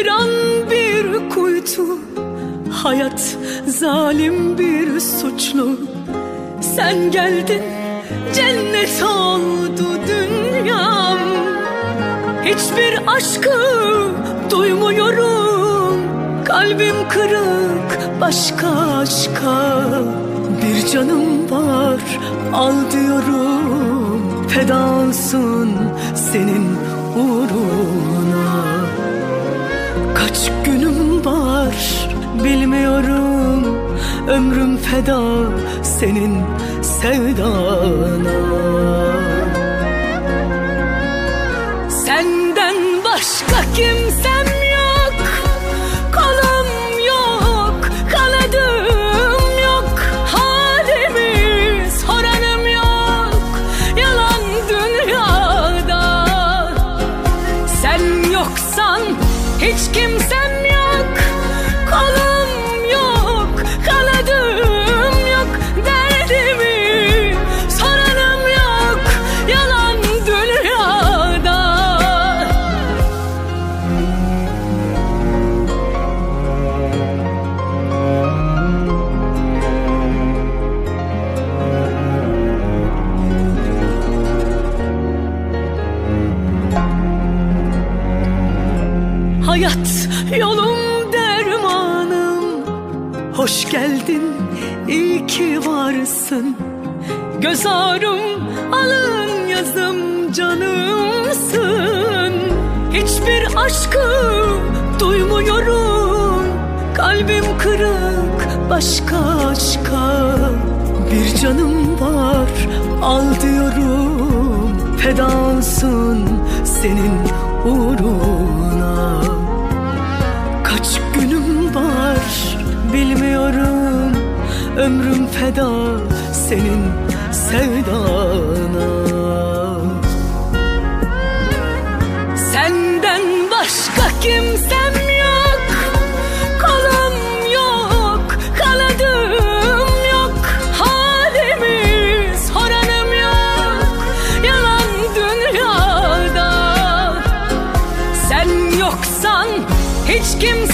Viran bir kuytu Hayat zalim bir suçlu. Sen geldin cennet oldu dünyam. Hiçbir aşkı duymuyorum. Kalbim kırık başka aşka. Bir canım var al diyorum. Feda olsun senin bilmiyorum. Ömrüm feda senin sevdana. Senden başka kimsem yok. Kolum yok, kanadım yok. Halimi soranım yok. Yalan dünyada. Sen yoksan hiç kimsem Hayat yolum dermanım. Hoş geldin iyi ki varsın. Göz ağrım alın yazım canımsın. Hiçbir aşkı duymuyorum. Kalbim kırık başka aşka. Bir canım var al diyorum. Fedansın senin uğruna. Kaç günüm var bilmiyorum. Ömrüm feda senin sevdana. Senden başka kimsem hiç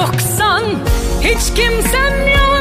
yoksan hiç kimsem yok